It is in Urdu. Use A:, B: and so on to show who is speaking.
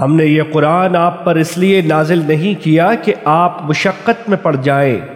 A: ہم نے یہ قرآن آپ پر اس لیے نازل نہیں کیا کہ آپ مشقت میں پڑ جائیں۔